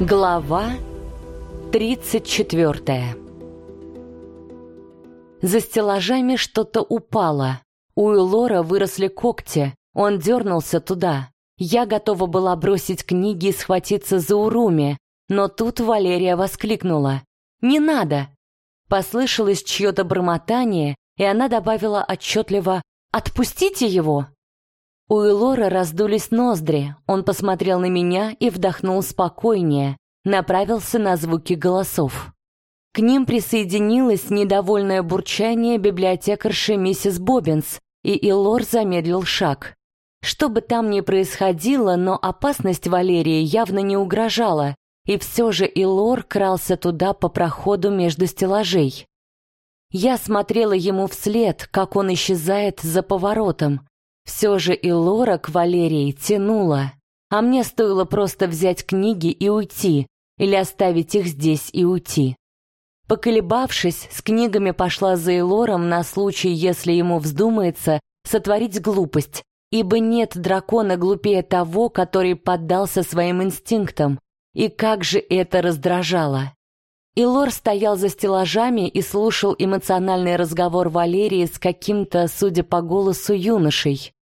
Глава 34 За стеллажами что-то упало. У Элора выросли когти, он дернулся туда. Я готова была бросить книги и схватиться за Уруми, но тут Валерия воскликнула. «Не надо!» Послышалось чье-то бормотание, и она добавила отчетливо «Отпустите его!» У Элора раздулись ноздри, он посмотрел на меня и вдохнул спокойнее, направился на звуки голосов. К ним присоединилось недовольное бурчание библиотекарши миссис Боббинс, и Илор замедлил шаг. Что бы там ни происходило, но опасность Валерии явно не угрожала, и все же Илор крался туда по проходу между стеллажей. Я смотрела ему вслед, как он исчезает за поворотом, все же и Лора к Валерии тянула, а мне стоило просто взять книги и уйти, или оставить их здесь и уйти. Поколебавшись, с книгами пошла за Элором на случай, если ему вздумается сотворить глупость, ибо нет дракона глупее того, который поддался своим инстинктам. И как же это раздражало! Илор стоял за стеллажами и слушал эмоциональный разговор Валерии с каким-то, судя по голосу, юношей.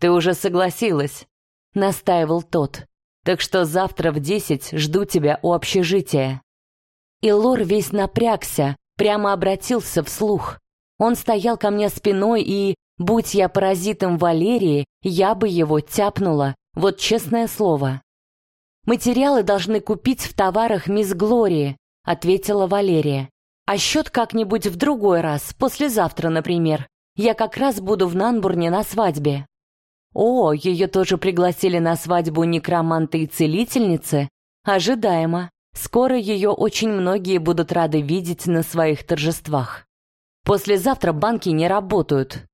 «Ты уже согласилась», — настаивал тот. «Так что завтра в десять жду тебя у общежития». И Лор весь напрягся, прямо обратился вслух. Он стоял ко мне спиной и, будь я паразитом Валерии, я бы его тяпнула, вот честное слово. «Материалы должны купить в товарах мисс Глории», — ответила Валерия. «А счет как-нибудь в другой раз, послезавтра, например. Я как раз буду в Нанбурне на свадьбе». О, ее тоже пригласили на свадьбу некроманты и целительницы? Ожидаемо. Скоро ее очень многие будут рады видеть на своих торжествах. Послезавтра банки не работают.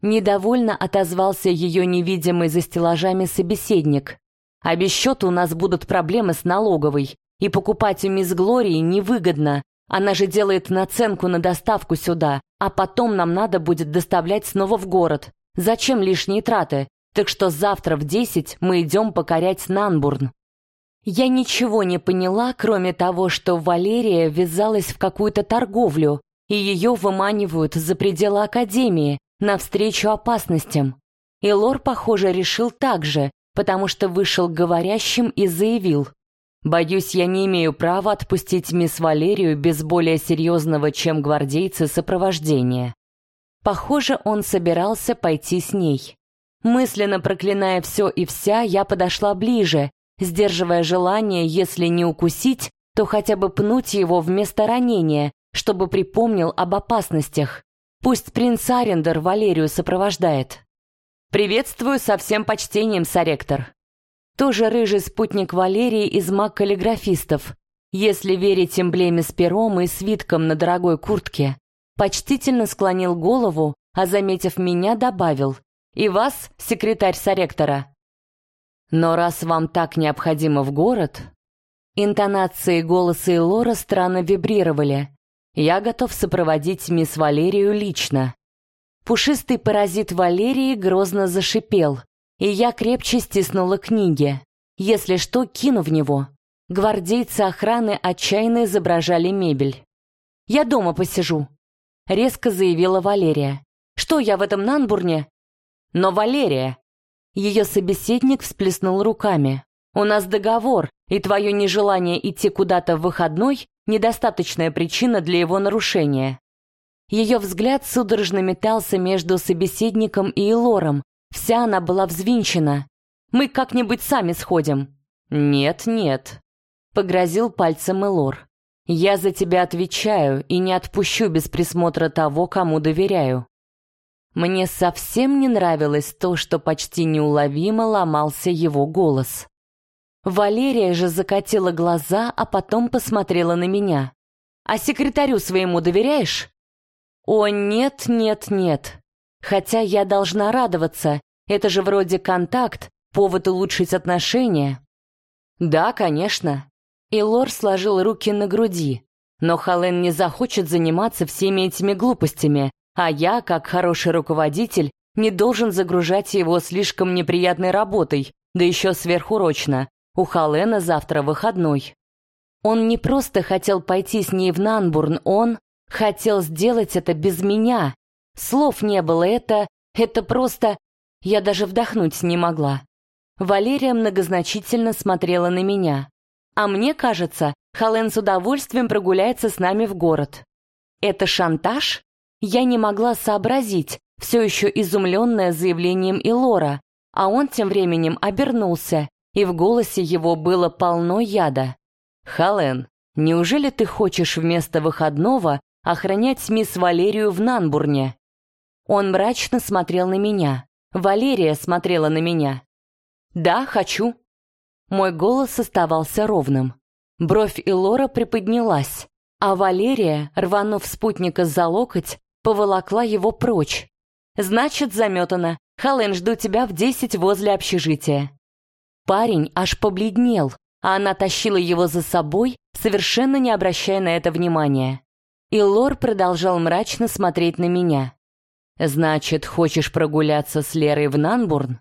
Недовольно отозвался ее невидимый за стеллажами собеседник. А без счета у нас будут проблемы с налоговой. И покупать у мисс Глории невыгодно. Она же делает наценку на доставку сюда, а потом нам надо будет доставлять снова в город. Зачем лишние траты? Так что завтра в десять мы идем покорять Нанбурн. Я ничего не поняла, кроме того, что Валерия ввязалась в какую-то торговлю, и ее выманивают за пределы Академии, навстречу опасностям. И Лор, похоже, решил так же, потому что вышел говорящим и заявил. «Боюсь, я не имею права отпустить мисс Валерию без более серьезного, чем гвардейцы, сопровождения». Похоже, он собирался пойти с ней. Мысленно проклиная все и вся, я подошла ближе, сдерживая желание, если не укусить, то хотя бы пнуть его вместо ранения, чтобы припомнил об опасностях. Пусть принц Арендер Валерию сопровождает. «Приветствую со всем почтением, соректор». Тоже рыжий спутник Валерии из маг-каллиграфистов, если верить эмблеме с пером и свитком на дорогой куртке. Почтительно склонил голову, а, заметив меня, добавил — и вас, секретарь соректора. Но раз вам так необходимо в город... Интонации голоса Лора странно вибрировали. Я готов сопроводить мисс Валерию лично. Пушистый паразит Валерии грозно зашипел, и я крепче стиснула книги. Если что, кину в него. Гвардейцы охраны отчаянно изображали мебель. «Я дома посижу», — резко заявила Валерия. «Что я в этом Нанбурне? Но Валерия...» Ее собеседник всплеснул руками. «У нас договор, и твое нежелание идти куда-то в выходной — недостаточная причина для его нарушения». Ее взгляд судорожно метался между собеседником и Элором. Вся она была взвинчена. «Мы как-нибудь сами сходим». «Нет, нет», — погрозил пальцем Элор. «Я за тебя отвечаю и не отпущу без присмотра того, кому доверяю». Мне совсем не нравилось то, что почти неуловимо ломался его голос. Валерия же закатила глаза, а потом посмотрела на меня. «А секретарю своему доверяешь?» «О, нет, нет, нет. Хотя я должна радоваться. Это же вроде контакт, повод улучшить отношения». «Да, конечно». И Лор сложил руки на груди. «Но Хален не захочет заниматься всеми этими глупостями, а я, как хороший руководитель, не должен загружать его слишком неприятной работой, да еще сверхурочно. У Халена завтра выходной. Он не просто хотел пойти с ней в Нанбурн, он хотел сделать это без меня. Слов не было, это... это просто... Я даже вдохнуть не могла. Валерия многозначительно смотрела на меня. А мне кажется, Хален с удовольствием прогуляется с нами в город. Это шантаж? Я не могла сообразить, все еще изумленная заявлением Илора, а он тем временем обернулся, и в голосе его было полно яда. «Хален, неужели ты хочешь вместо выходного охранять мисс Валерию в Нанбурне?» Он мрачно смотрел на меня. Валерия смотрела на меня. «Да, хочу». Мой голос оставался ровным. Бровь Илора приподнялась, а Валерия, рванув спутника за локоть, поволокла его прочь. «Значит, заметано. Хален, жду тебя в десять возле общежития». Парень аж побледнел, а она тащила его за собой, совершенно не обращая на это внимания. И Лор продолжал мрачно смотреть на меня. «Значит, хочешь прогуляться с Лерой в Нанбурн?»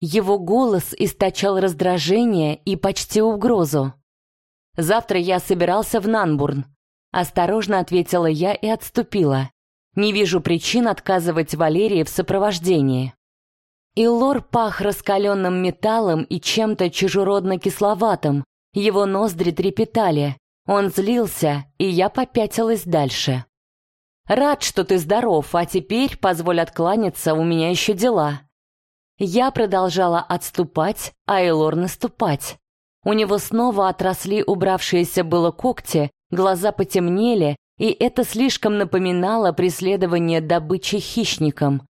Его голос источал раздражение и почти угрозу. «Завтра я собирался в Нанбурн», — осторожно ответила я и отступила. «Не вижу причин отказывать Валерии в сопровождении». Иллор пах раскаленным металлом и чем-то чужеродно-кисловатым. Его ноздри трепетали. Он злился, и я попятилась дальше. «Рад, что ты здоров, а теперь, позволь откланяться, у меня еще дела». Я продолжала отступать, а Элор наступать. У него снова отросли убравшиеся было когти, глаза потемнели, и это слишком напоминало преследование добычи хищником.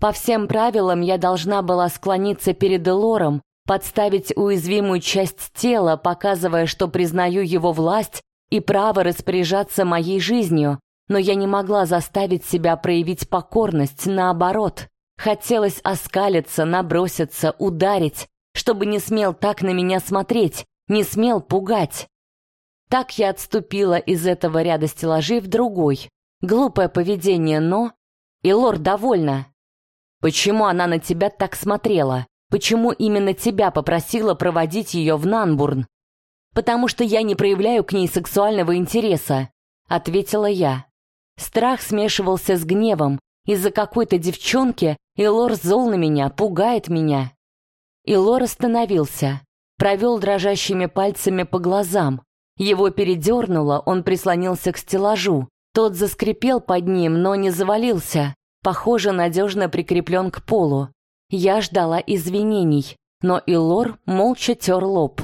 По всем правилам я должна была склониться перед Элором, подставить уязвимую часть тела, показывая, что признаю его власть и право распоряжаться моей жизнью, но я не могла заставить себя проявить покорность, наоборот. Хотелось оскалиться, наброситься, ударить, чтобы не смел так на меня смотреть, не смел пугать. Так я отступила из этого ряда стеллажей в другой. Глупое поведение, но... И лорд довольна. Почему она на тебя так смотрела? Почему именно тебя попросила проводить ее в Нанбурн? Потому что я не проявляю к ней сексуального интереса, ответила я. Страх смешивался с гневом. Из-за какой-то девчонки Илор зол на меня, пугает меня. Илор остановился, провел дрожащими пальцами по глазам. Его передернуло, он прислонился к стеллажу. Тот заскрипел под ним, но не завалился похоже, надежно прикреплен к полу. Я ждала извинений, но Илор молча тер лоб.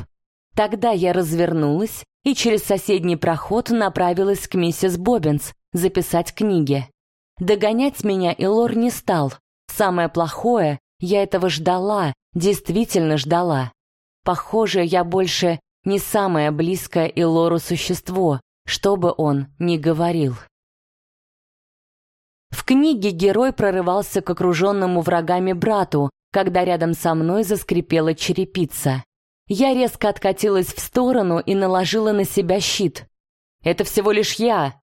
Тогда я развернулась и через соседний проход направилась к миссис Боббинс записать книги. Догонять меня Илор не стал. Самое плохое, я этого ждала, действительно ждала. Похоже, я больше не самое близкое Илору существо, что бы он ни говорил. В книге герой прорывался к окруженному врагами брату, когда рядом со мной заскрипела черепица. Я резко откатилась в сторону и наложила на себя щит. «Это всего лишь я!»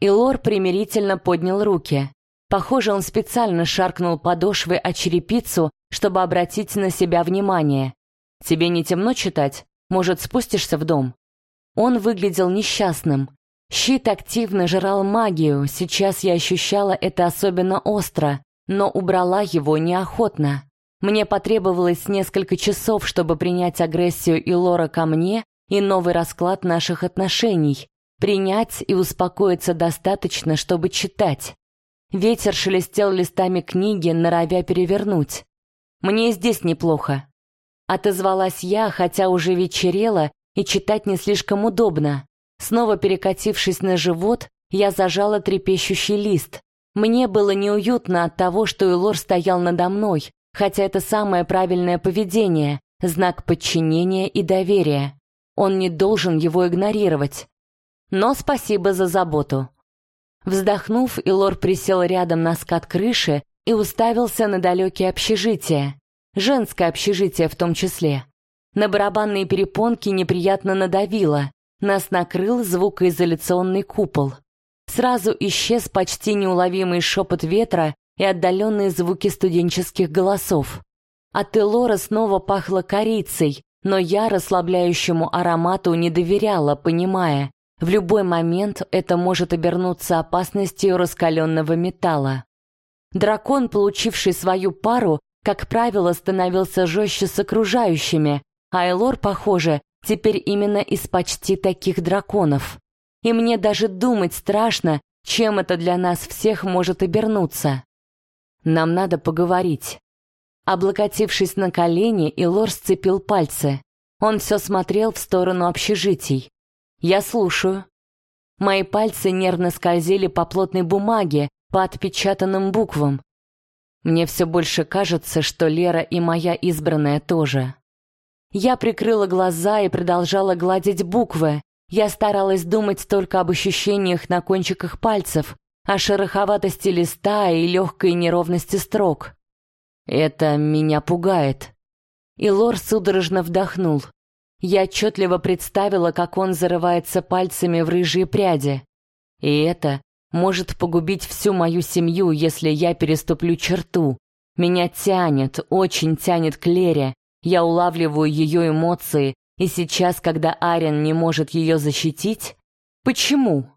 И Лор примирительно поднял руки. Похоже, он специально шаркнул подошвы о черепицу, чтобы обратить на себя внимание. «Тебе не темно читать? Может, спустишься в дом?» Он выглядел несчастным. Щит активно жрал магию, сейчас я ощущала это особенно остро, но убрала его неохотно. Мне потребовалось несколько часов, чтобы принять агрессию Илора ко мне и новый расклад наших отношений. Принять и успокоиться достаточно, чтобы читать. Ветер шелестел листами книги, норовя перевернуть. «Мне здесь неплохо», — отозвалась я, хотя уже вечерело, и читать не слишком удобно. Снова перекатившись на живот, я зажала трепещущий лист. Мне было неуютно от того, что Элор стоял надо мной, хотя это самое правильное поведение, знак подчинения и доверия. Он не должен его игнорировать. Но спасибо за заботу. Вздохнув, Илор присел рядом на скат крыши и уставился на далекие общежития. Женское общежитие в том числе. На барабанные перепонки неприятно надавило. Нас накрыл звукоизоляционный купол. Сразу исчез почти неуловимый шепот ветра и отдаленные звуки студенческих голосов. От Элора снова пахло корицей, но я расслабляющему аромату не доверяла, понимая, в любой момент это может обернуться опасностью раскаленного металла. Дракон, получивший свою пару, как правило, становился жестче с окружающими, а Элор, похоже, теперь именно из почти таких драконов. И мне даже думать страшно, чем это для нас всех может обернуться. Нам надо поговорить. Облокотившись на колени, Илор сцепил пальцы. Он все смотрел в сторону общежитий. Я слушаю. Мои пальцы нервно скользили по плотной бумаге, по отпечатанным буквам. Мне все больше кажется, что Лера и моя избранная тоже. Я прикрыла глаза и продолжала гладить буквы. Я старалась думать только об ощущениях на кончиках пальцев, о шероховатости листа и легкой неровности строк. Это меня пугает. И Лор судорожно вдохнул. Я отчетливо представила, как он зарывается пальцами в рыжие пряди. И это может погубить всю мою семью, если я переступлю черту. Меня тянет, очень тянет к Лере. Я улавливаю ее эмоции, и сейчас, когда Арен не может ее защитить... Почему?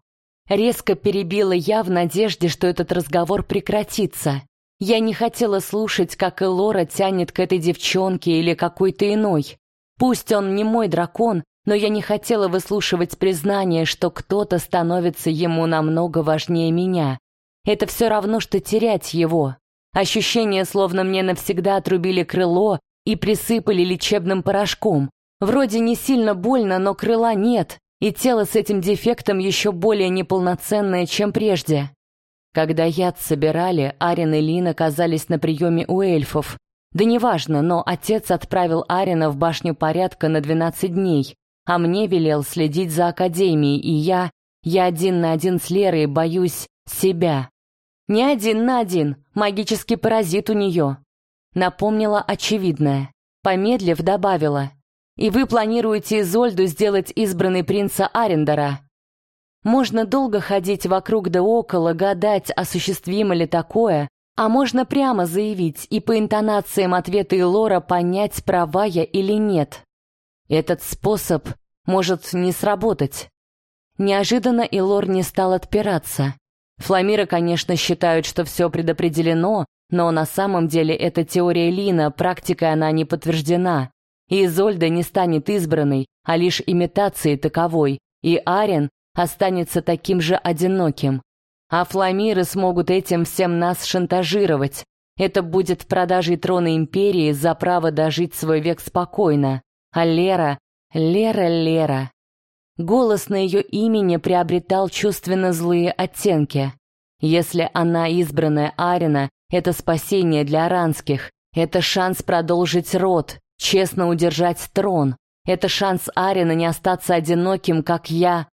Резко перебила я в надежде, что этот разговор прекратится. Я не хотела слушать, как Элора тянет к этой девчонке или какой-то иной. Пусть он не мой дракон, но я не хотела выслушивать признание, что кто-то становится ему намного важнее меня. Это все равно, что терять его. Ощущение, словно мне навсегда отрубили крыло и присыпали лечебным порошком. Вроде не сильно больно, но крыла нет, и тело с этим дефектом еще более неполноценное, чем прежде. Когда яд собирали, Арин и Лин оказались на приеме у эльфов. Да неважно, но отец отправил Арина в башню порядка на 12 дней, а мне велел следить за академией, и я, я один на один с Лерой боюсь себя. Не один на один, магический паразит у нее. Напомнила очевидное. Помедлив, добавила. И вы планируете Изольду сделать избранной принца Арендера. Можно долго ходить вокруг да около, гадать, осуществимо ли такое, а можно прямо заявить и по интонациям ответа Илора понять, права я или нет. Этот способ может не сработать. Неожиданно Илор не стал отпираться. Фламиры, конечно, считают, что все предопределено, но на самом деле это теория Лина, практикой она не подтверждена. И Изольда не станет избранной, а лишь имитацией таковой, и Арен останется таким же одиноким. А фламиры смогут этим всем нас шантажировать. Это будет продажей трона империи за право дожить свой век спокойно. А Лера, Лера, Лера. Голос на ее имени приобретал чувственно злые оттенки. Если она избранная Арина, это спасение для аранских. Это шанс продолжить род, честно удержать трон. Это шанс Арина не остаться одиноким, как я,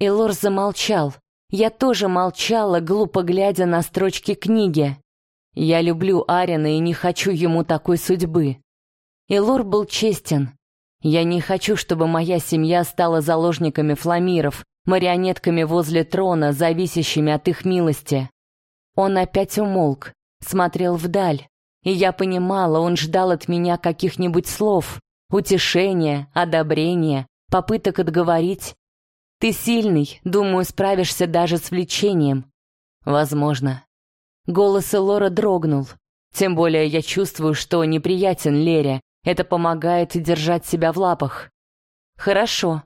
Элор замолчал. Я тоже молчала, глупо глядя на строчки книги. Я люблю Арина и не хочу ему такой судьбы. Элор был честен. Я не хочу, чтобы моя семья стала заложниками фламиров, марионетками возле трона, зависящими от их милости. Он опять умолк, смотрел вдаль, и я понимала, он ждал от меня каких-нибудь слов, утешения, одобрения, попыток отговорить, ты сильный, думаю, справишься даже с влечением. Возможно. Голос Элора дрогнул. Тем более я чувствую, что неприятен Лере. Это помогает держать себя в лапах. Хорошо.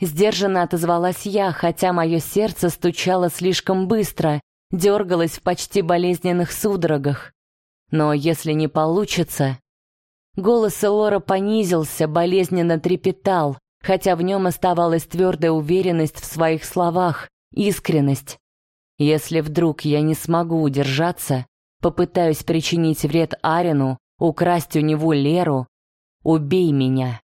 Сдержанно отозвалась я, хотя мое сердце стучало слишком быстро, дергалось в почти болезненных судорогах. Но если не получится... Голос Элора понизился, болезненно трепетал, хотя в нем оставалась твердая уверенность в своих словах, искренность. Если вдруг я не смогу удержаться, попытаюсь причинить вред Арину, украсть у него Леру, убей меня.